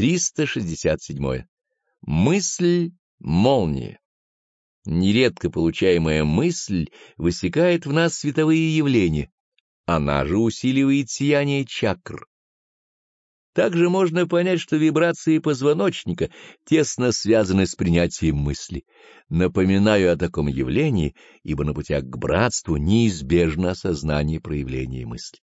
367. Мысль — молния. Нередко получаемая мысль высекает в нас световые явления, она же усиливает сияние чакр. Также можно понять, что вибрации позвоночника тесно связаны с принятием мысли. Напоминаю о таком явлении, ибо на путях к братству неизбежно осознание проявления мысли.